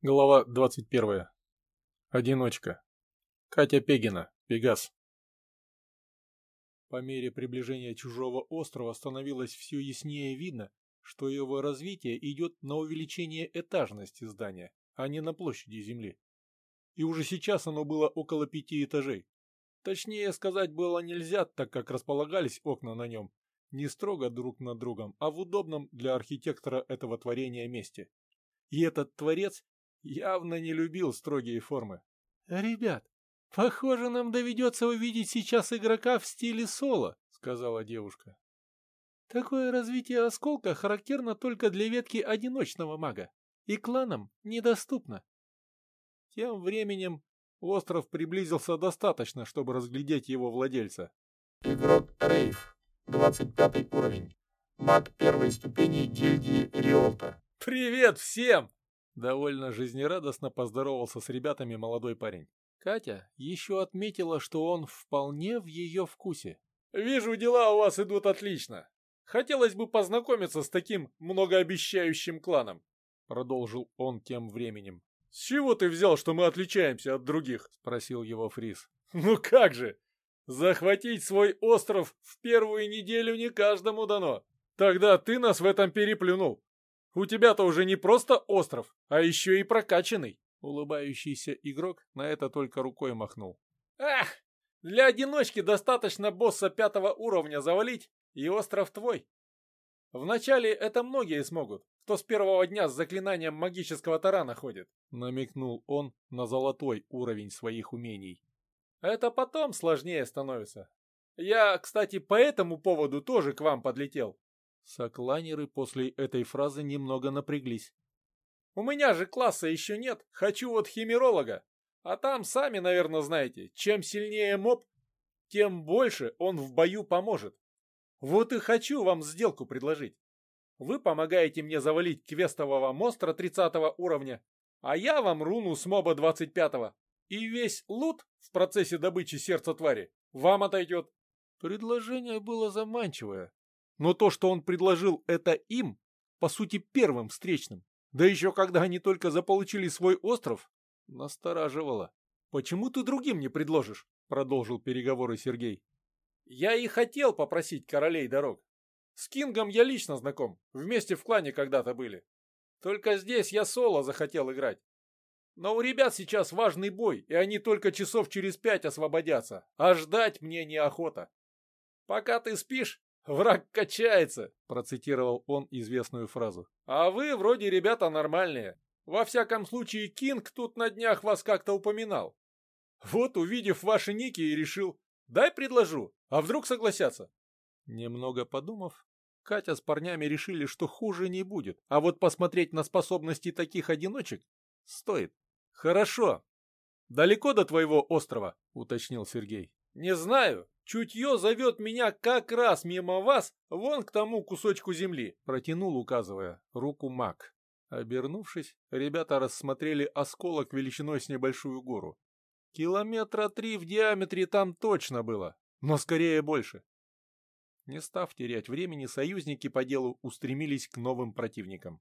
Глава 21. Одиночка. Катя Пегина. Пегас. По мере приближения чужого острова становилось все яснее видно, что его развитие идет на увеличение этажности здания, а не на площади земли. И уже сейчас оно было около пяти этажей. Точнее сказать было нельзя, так как располагались окна на нем не строго друг над другом, а в удобном для архитектора этого творения месте. И этот творец явно не любил строгие формы. «Ребят, похоже, нам доведется увидеть сейчас игрока в стиле соло», — сказала девушка. «Такое развитие осколка характерно только для ветки одиночного мага, и кланам недоступно». Тем временем остров приблизился достаточно, чтобы разглядеть его владельца. Игрок Рейв, 25 уровень. Маг первой ступени гильдии Риолта. «Привет всем!» Довольно жизнерадостно поздоровался с ребятами молодой парень. Катя еще отметила, что он вполне в ее вкусе. «Вижу, дела у вас идут отлично. Хотелось бы познакомиться с таким многообещающим кланом», продолжил он тем временем. «С чего ты взял, что мы отличаемся от других?» спросил его Фрис. «Ну как же! Захватить свой остров в первую неделю не каждому дано. Тогда ты нас в этом переплюнул. У тебя-то уже не просто остров, а еще и прокачанный. Улыбающийся игрок на это только рукой махнул. Ах, для одиночки достаточно босса пятого уровня завалить, и остров твой. Вначале это многие смогут, кто с первого дня с заклинанием магического тарана ходит. Намекнул он на золотой уровень своих умений. Это потом сложнее становится. Я, кстати, по этому поводу тоже к вам подлетел. Сокланеры после этой фразы немного напряглись. «У меня же класса еще нет, хочу вот химеролога. А там, сами, наверное, знаете, чем сильнее моб, тем больше он в бою поможет. Вот и хочу вам сделку предложить. Вы помогаете мне завалить квестового монстра 30 уровня, а я вам руну с моба 25 -го. И весь лут в процессе добычи сердца твари вам отойдет. Предложение было заманчивое, но то, что он предложил это им, по сути первым встречным, да еще когда они только заполучили свой остров, настораживало. «Почему ты другим не предложишь?» — продолжил переговоры Сергей. «Я и хотел попросить королей дорог. С Кингом я лично знаком, вместе в клане когда-то были. Только здесь я соло захотел играть. Но у ребят сейчас важный бой, и они только часов через пять освободятся, а ждать мне неохота. Пока ты спишь, «Враг качается», — процитировал он известную фразу. «А вы вроде ребята нормальные. Во всяком случае, Кинг тут на днях вас как-то упоминал. Вот, увидев ваши ники, и решил, дай предложу, а вдруг согласятся?» Немного подумав, Катя с парнями решили, что хуже не будет, а вот посмотреть на способности таких одиночек стоит. «Хорошо. Далеко до твоего острова?» — уточнил Сергей. «Не знаю. Чутье зовет меня как раз мимо вас, вон к тому кусочку земли», — протянул, указывая руку маг. Обернувшись, ребята рассмотрели осколок величиной с небольшую гору. Километра три в диаметре там точно было, но скорее больше. Не став терять времени, союзники по делу устремились к новым противникам.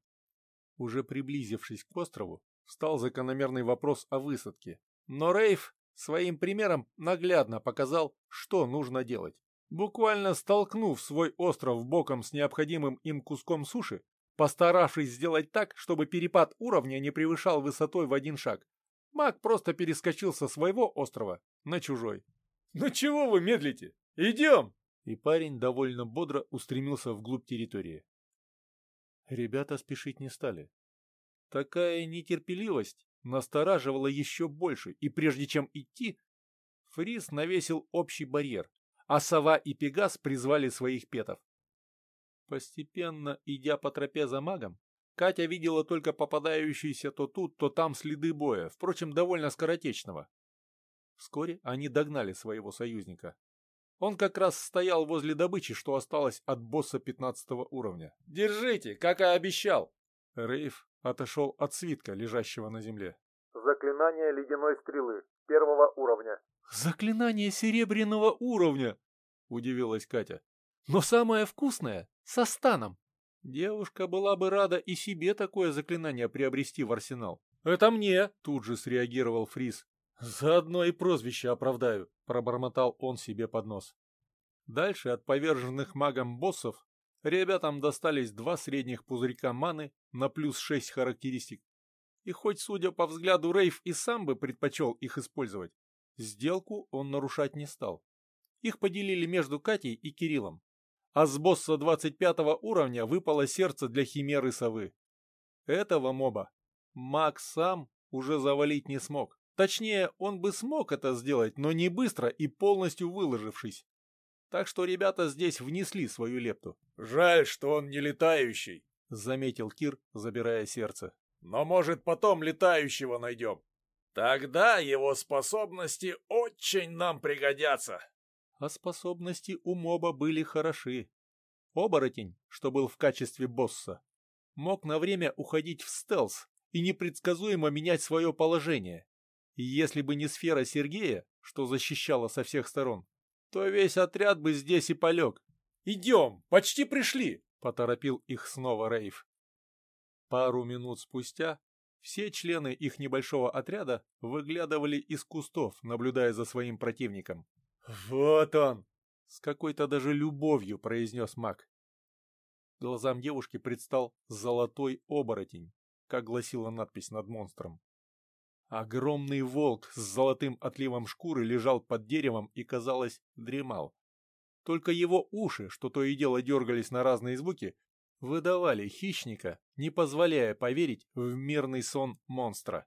Уже приблизившись к острову, встал закономерный вопрос о высадке. Но Рейв своим примером наглядно показал, что нужно делать. Буквально столкнув свой остров боком с необходимым им куском суши, постаравшись сделать так, чтобы перепад уровня не превышал высотой в один шаг, маг просто перескочил со своего острова на чужой. «Ну чего вы медлите? Идем!» И парень довольно бодро устремился вглубь территории. Ребята спешить не стали. Такая нетерпеливость настораживало еще больше, и прежде чем идти, Фрис навесил общий барьер, а Сова и Пегас призвали своих петов. Постепенно, идя по тропе за магом, Катя видела только попадающиеся то тут, то там следы боя, впрочем, довольно скоротечного. Вскоре они догнали своего союзника. Он как раз стоял возле добычи, что осталось от босса 15 уровня. «Держите, как и обещал!» Рейв отошел от свитка, лежащего на земле. Заклинание ледяной стрелы первого уровня. Заклинание серебряного уровня, удивилась Катя. Но самое вкусное со станом. Девушка была бы рада и себе такое заклинание приобрести в арсенал. «Это мне!» — тут же среагировал Фрис. «Заодно и прозвище оправдаю», — пробормотал он себе под нос. Дальше от поверженных магом боссов ребятам достались два средних пузырька маны на плюс шесть характеристик. И хоть, судя по взгляду, Рейв и сам бы предпочел их использовать, сделку он нарушать не стал. Их поделили между Катей и Кириллом. А с босса 25 уровня выпало сердце для химеры совы. Этого моба маг сам уже завалить не смог. Точнее, он бы смог это сделать, но не быстро и полностью выложившись. Так что ребята здесь внесли свою лепту. «Жаль, что он не летающий», — заметил Кир, забирая сердце. «Но, может, потом летающего найдем. Тогда его способности очень нам пригодятся». А способности у моба были хороши. Оборотень, что был в качестве босса, мог на время уходить в стелс и непредсказуемо менять свое положение. Если бы не сфера Сергея, что защищала со всех сторон, то весь отряд бы здесь и полег. «Идем, почти пришли!» — поторопил их снова Рейв. Пару минут спустя все члены их небольшого отряда выглядывали из кустов, наблюдая за своим противником. «Вот он!» — с какой-то даже любовью произнес маг. Глазам девушки предстал золотой оборотень, как гласила надпись над монстром. Огромный волк с золотым отливом шкуры лежал под деревом и, казалось, дремал. Только его уши, что то и дело дергались на разные звуки, выдавали хищника, не позволяя поверить в мирный сон монстра.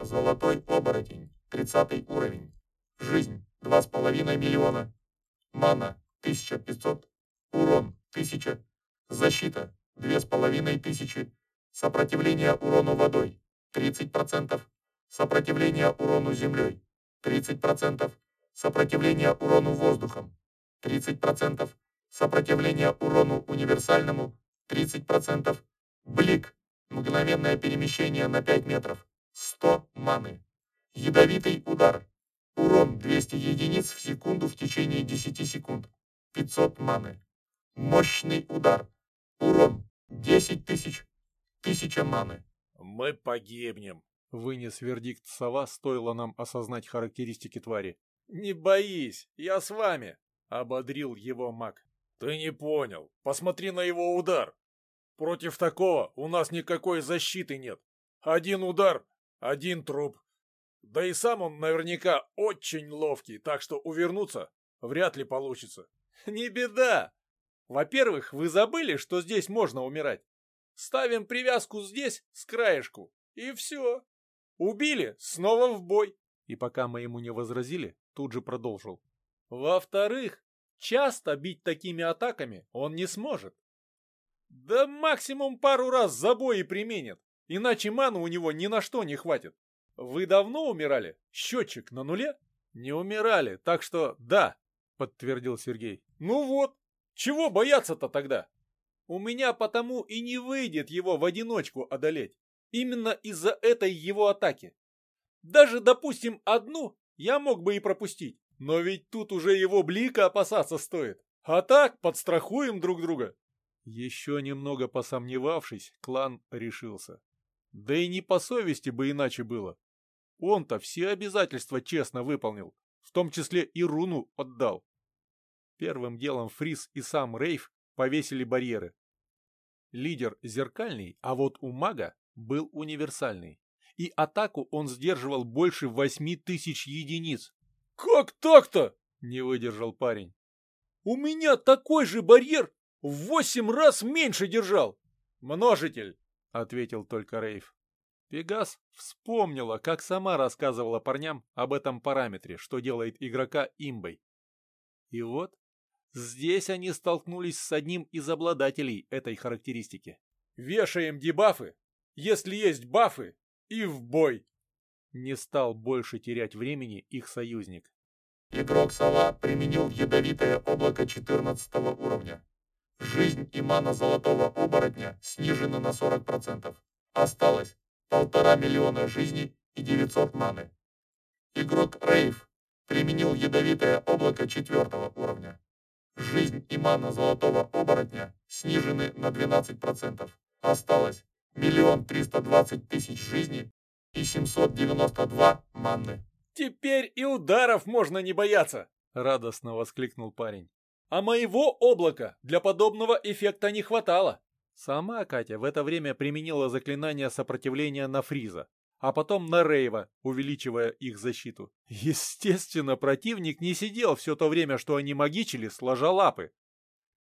Золотой оборотень, 30 уровень. Жизнь, 2,5 миллиона. Мана, 1500. Урон, 1000. Защита, 2500. Сопротивление урону водой, 30%. Сопротивление урону землей. 30%. Сопротивление урону воздухом. 30%. Сопротивление урону универсальному. 30%. Блик. Мгновенное перемещение на 5 метров. 100 маны. Ядовитый удар. Урон 200 единиц в секунду в течение 10 секунд. 500 маны. Мощный удар. Урон 10 тысяч. 1000 маны. «Мы погибнем», Вынес вердикт сова, стоило нам осознать характеристики твари. «Не боись, я с вами!» — ободрил его маг. «Ты не понял. Посмотри на его удар. Против такого у нас никакой защиты нет. Один удар, один труп. Да и сам он наверняка очень ловкий, так что увернуться вряд ли получится». «Не беда! Во-первых, вы забыли, что здесь можно умирать. Ставим привязку здесь, с краешку, и все. Убили, снова в бой. И пока мы ему не возразили, тут же продолжил. Во-вторых, часто бить такими атаками он не сможет. Да максимум пару раз за бой применит, иначе ману у него ни на что не хватит. Вы давно умирали? Счетчик на нуле? Не умирали, так что да, подтвердил Сергей. Ну вот, чего бояться-то тогда? У меня потому и не выйдет его в одиночку одолеть. Именно из-за этой его атаки. Даже, допустим, одну я мог бы и пропустить. Но ведь тут уже его блика опасаться стоит. А так, подстрахуем друг друга. Еще немного посомневавшись, клан решился. Да и не по совести бы иначе было. Он-то все обязательства честно выполнил, в том числе и руну отдал. Первым делом Фрис и сам Рейв повесили барьеры. Лидер зеркальный, а вот у мага был универсальный, и атаку он сдерживал больше восьми тысяч единиц. «Как так-то?» — не выдержал парень. «У меня такой же барьер в восемь раз меньше держал!» «Множитель!» — ответил только Рейв. Пегас вспомнила, как сама рассказывала парням об этом параметре, что делает игрока имбой. И вот здесь они столкнулись с одним из обладателей этой характеристики. «Вешаем дебафы если есть бафы, и в бой!» Не стал больше терять времени их союзник. Игрок Сова применил ядовитое облако 14 уровня. Жизнь и мана золотого оборотня снижены на 40%. Осталось полтора миллиона жизней и 900 маны. Игрок Рейв применил ядовитое облако 4 уровня. Жизнь и мана золотого оборотня снижены на 12%. Осталось миллион триста двадцать тысяч жизней и 792 манны. «Теперь и ударов можно не бояться!» — радостно воскликнул парень. «А моего облака для подобного эффекта не хватало!» Сама Катя в это время применила заклинание сопротивления на Фриза, а потом на Рейва, увеличивая их защиту. Естественно, противник не сидел все то время, что они магичили, сложа лапы.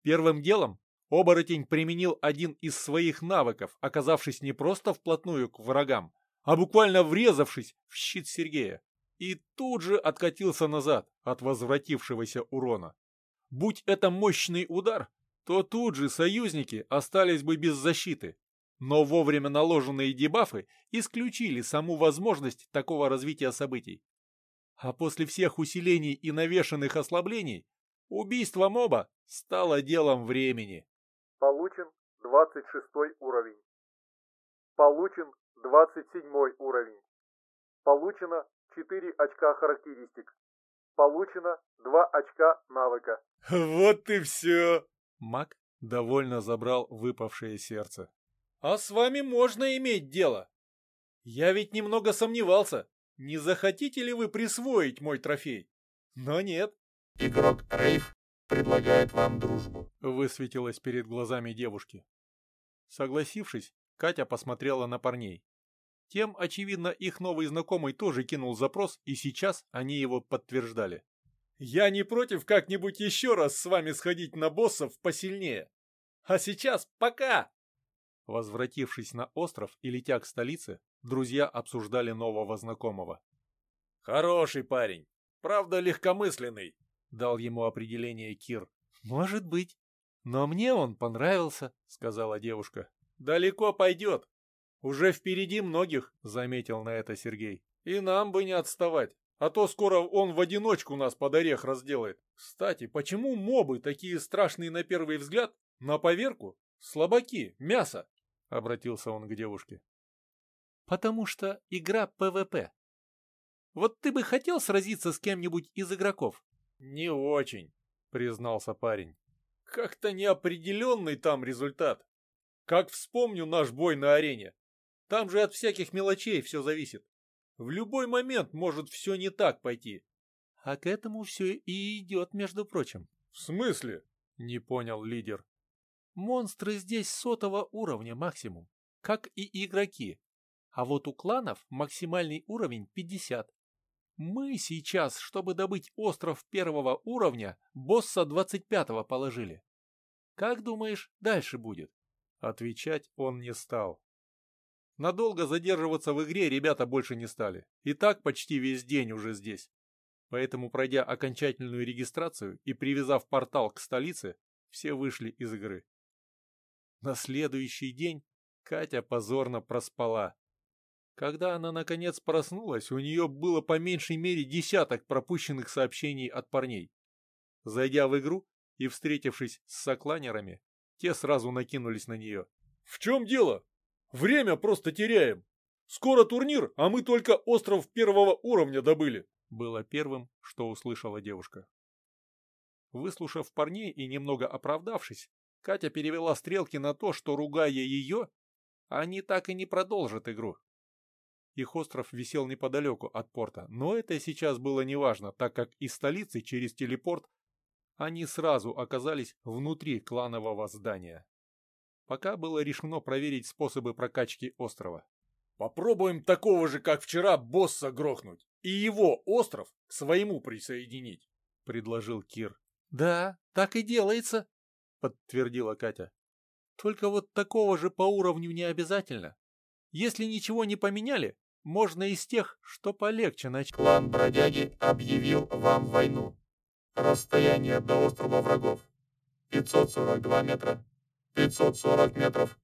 Первым делом оборотень применил один из своих навыков, оказавшись не просто вплотную к врагам, а буквально врезавшись в щит Сергея. И тут же откатился назад от возвратившегося урона. Будь это мощный удар, то тут же союзники остались бы без защиты. Но вовремя наложенные дебафы исключили саму возможность такого развития событий. А после всех усилений и навешанных ослаблений, убийство моба стало делом времени. Получен 26 уровень. Получен 27 уровень. Получено 4 очка характеристик. Получено 2 очка навыка. Вот и все. Маг довольно забрал выпавшее сердце. «А с вами можно иметь дело. Я ведь немного сомневался, не захотите ли вы присвоить мой трофей? Но нет». «Игрок Рейв предлагает вам дружбу», — высветилось перед глазами девушки. Согласившись, Катя посмотрела на парней. Тем, очевидно, их новый знакомый тоже кинул запрос, и сейчас они его подтверждали. Я не против как-нибудь еще раз с вами сходить на боссов посильнее. А сейчас пока!» Возвратившись на остров и летя к столице, друзья обсуждали нового знакомого. «Хороший парень, правда легкомысленный», — дал ему определение Кир. «Может быть. Но мне он понравился», — сказала девушка. «Далеко пойдет. Уже впереди многих», — заметил на это Сергей. «И нам бы не отставать». А то скоро он в одиночку нас под орех разделает. Кстати, почему мобы такие страшные на первый взгляд, на поверку? Слабаки, мясо, — обратился он к девушке. Потому что игра ПВП. Вот ты бы хотел сразиться с кем-нибудь из игроков? Не очень, признался парень. Как-то неопределенный там результат. Как вспомню наш бой на арене. Там же от всяких мелочей все зависит. В любой момент может все не так пойти. А к этому все и идет, между прочим. В смысле? Не понял лидер. Монстры здесь сотого уровня максимум, как и игроки. А вот у кланов максимальный уровень 50. Мы сейчас, чтобы добыть остров первого уровня, босса 25-го положили. Как думаешь, дальше будет? Отвечать он не стал. Надолго задерживаться в игре ребята больше не стали. И так почти весь день уже здесь. Поэтому, пройдя окончательную регистрацию и привязав портал к столице, все вышли из игры. На следующий день Катя позорно проспала. Когда она наконец проснулась, у нее было по меньшей мере десяток пропущенных сообщений от парней. Зайдя в игру и встретившись с сокланерами, те сразу накинулись на нее. «В чем дело? Время просто теряем. Скоро турнир, а мы только остров первого уровня добыли. Было первым, что услышала девушка. Выслушав парней и немного оправдавшись, Катя перевела стрелки на то, что, ругая ее, они так и не продолжат игру. Их остров висел неподалеку от порта, но это сейчас было неважно, так как из столицы через телепорт они сразу оказались внутри кланового здания. Пока было решено проверить способы прокачки острова. Попробуем такого же, как вчера, босса грохнуть и его остров к своему присоединить, предложил Кир. Да, так и делается, подтвердила Катя. Только вот такого же по уровню не обязательно. Если ничего не поменяли, можно из тех, что полегче начать. Клан Бродяги объявил вам войну. Расстояние до острова врагов 542 метра. 540 метров,